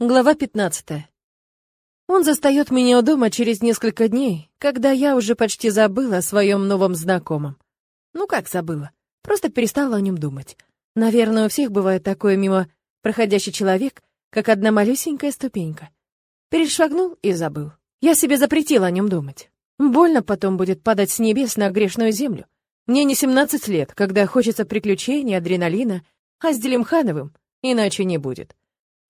Глава 15. Он застает меня у дома через несколько дней, когда я уже почти забыла о своем новом знакомом. Ну как забыла? Просто перестала о нем думать. Наверное, у всех бывает такое мимо проходящий человек, как одна малюсенькая ступенька. Перешагнул и забыл. Я себе запретила о нем думать. Больно потом будет падать с небес на грешную землю. Мне не 17 лет, когда хочется приключений, адреналина, а с Делимхановым иначе не будет.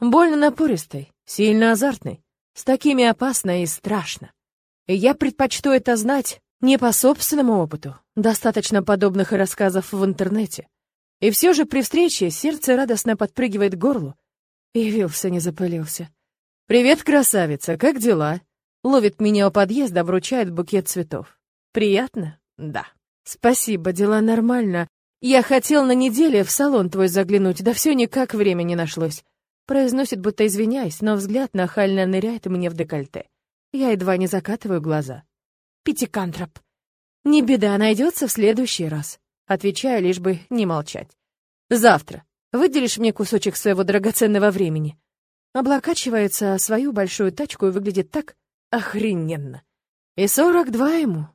Больно напористой, сильно азартной, с такими опасно и страшно. И я предпочту это знать не по собственному опыту, достаточно подобных рассказов в интернете. И все же при встрече сердце радостно подпрыгивает к горлу. Явился, не запылился. «Привет, красавица, как дела?» Ловит меня у подъезда, вручает букет цветов. «Приятно?» «Да». «Спасибо, дела нормально. Я хотел на неделе в салон твой заглянуть, да все никак времени нашлось. Произносит, будто извиняясь, но взгляд нахально ныряет мне в декольте. Я едва не закатываю глаза. Пятикантроп. Не беда, найдется в следующий раз. Отвечаю, лишь бы не молчать. Завтра. Выделишь мне кусочек своего драгоценного времени. Облокачивается свою большую тачку и выглядит так охрененно. И сорок два ему.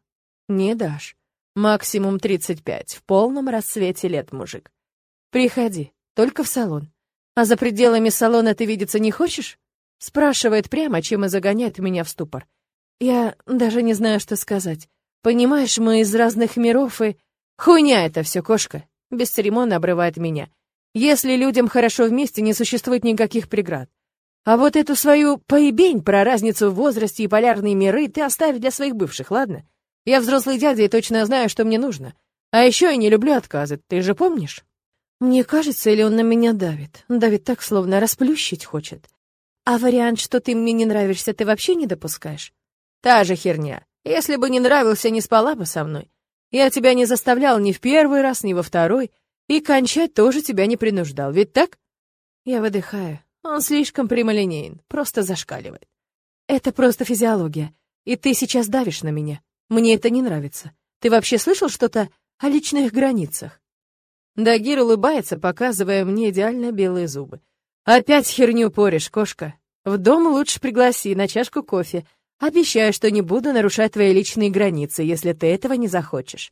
Не дашь. Максимум тридцать пять. В полном расцвете лет, мужик. Приходи, только в салон. «А за пределами салона ты видеться не хочешь?» Спрашивает прямо, чем и загоняет меня в ступор. Я даже не знаю, что сказать. Понимаешь, мы из разных миров и... Хуйня это все, кошка. Без церемонно обрывает меня. Если людям хорошо вместе, не существует никаких преград. А вот эту свою поебень про разницу в возрасте и полярные миры ты оставь для своих бывших, ладно? Я взрослый дядя и точно знаю, что мне нужно. А еще я не люблю отказы, ты же помнишь? Мне кажется, или он на меня давит? Давит так, словно расплющить хочет. А вариант, что ты мне не нравишься, ты вообще не допускаешь? Та же херня. Если бы не нравился, не спала бы со мной. Я тебя не заставлял ни в первый раз, ни во второй, и кончать тоже тебя не принуждал, ведь так? Я выдыхаю. Он слишком прямолинеен, просто зашкаливает. Это просто физиология, и ты сейчас давишь на меня. Мне это не нравится. Ты вообще слышал что-то о личных границах? Дагир улыбается, показывая мне идеально белые зубы. «Опять херню порешь, кошка. В дом лучше пригласи на чашку кофе. Обещаю, что не буду нарушать твои личные границы, если ты этого не захочешь».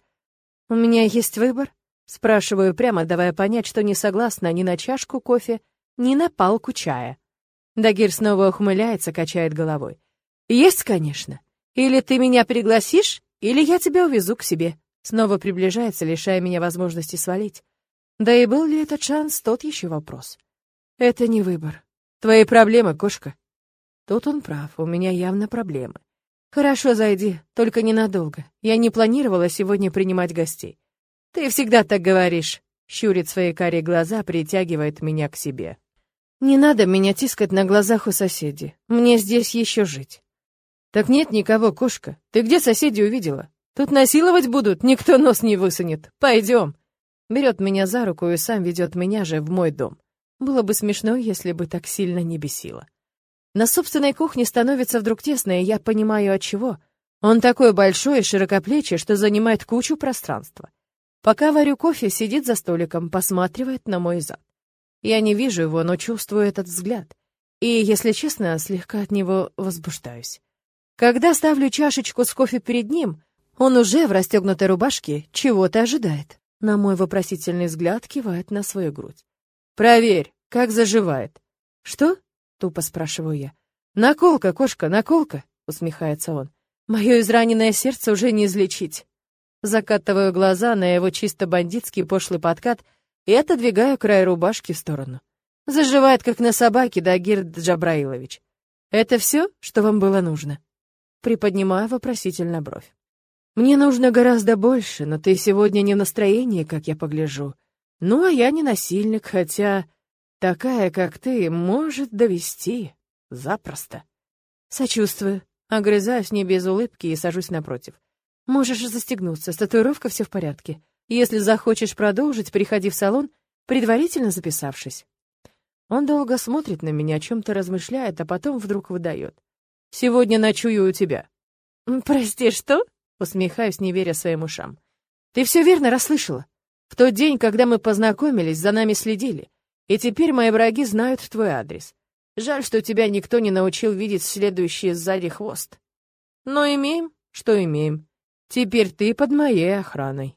«У меня есть выбор?» Спрашиваю прямо, давая понять, что не согласна ни на чашку кофе, ни на палку чая. Дагир снова ухмыляется, качает головой. «Есть, конечно. Или ты меня пригласишь, или я тебя увезу к себе». Снова приближается, лишая меня возможности свалить. Да и был ли этот шанс, тот еще вопрос. Это не выбор. Твои проблемы, кошка. Тут он прав, у меня явно проблемы. Хорошо, зайди, только ненадолго. Я не планировала сегодня принимать гостей. Ты всегда так говоришь. Щурит свои карие глаза, притягивает меня к себе. Не надо меня тискать на глазах у соседей. Мне здесь еще жить. Так нет никого, кошка. Ты где соседей увидела? Тут насиловать будут, никто нос не высунет. Пойдем. Берет меня за руку и сам ведет меня же в мой дом. Было бы смешно, если бы так сильно не бесило. На собственной кухне становится вдруг тесно, и я понимаю, от чего. Он такой большой и широкоплечий, что занимает кучу пространства. Пока варю кофе, сидит за столиком, посматривает на мой зад. Я не вижу его, но чувствую этот взгляд. И, если честно, слегка от него возбуждаюсь. Когда ставлю чашечку с кофе перед ним, он уже в расстегнутой рубашке чего-то ожидает. На мой вопросительный взгляд кивает на свою грудь. «Проверь, как заживает». «Что?» — тупо спрашиваю я. «Наколка, кошка, наколка», — усмехается он. «Мое израненное сердце уже не излечить». Закатываю глаза на его чисто бандитский пошлый подкат и отодвигаю край рубашки в сторону. Заживает, как на собаке, Дагир Джабраилович. «Это все, что вам было нужно?» Приподнимаю вопросительно бровь. Мне нужно гораздо больше, но ты сегодня не в настроении, как я погляжу. Ну, а я не насильник, хотя такая, как ты, может довести запросто. Сочувствую. Огрызаюсь не без улыбки и сажусь напротив. Можешь застегнуться, с татуировкой все в порядке. Если захочешь продолжить, приходи в салон, предварительно записавшись. Он долго смотрит на меня, о чем-то размышляет, а потом вдруг выдает. «Сегодня ночую у тебя». «Прости, что?» Усмехаюсь, не веря своим ушам. Ты все верно расслышала. В тот день, когда мы познакомились, за нами следили. И теперь мои враги знают твой адрес. Жаль, что тебя никто не научил видеть следующий сзади хвост. Но имеем, что имеем. Теперь ты под моей охраной.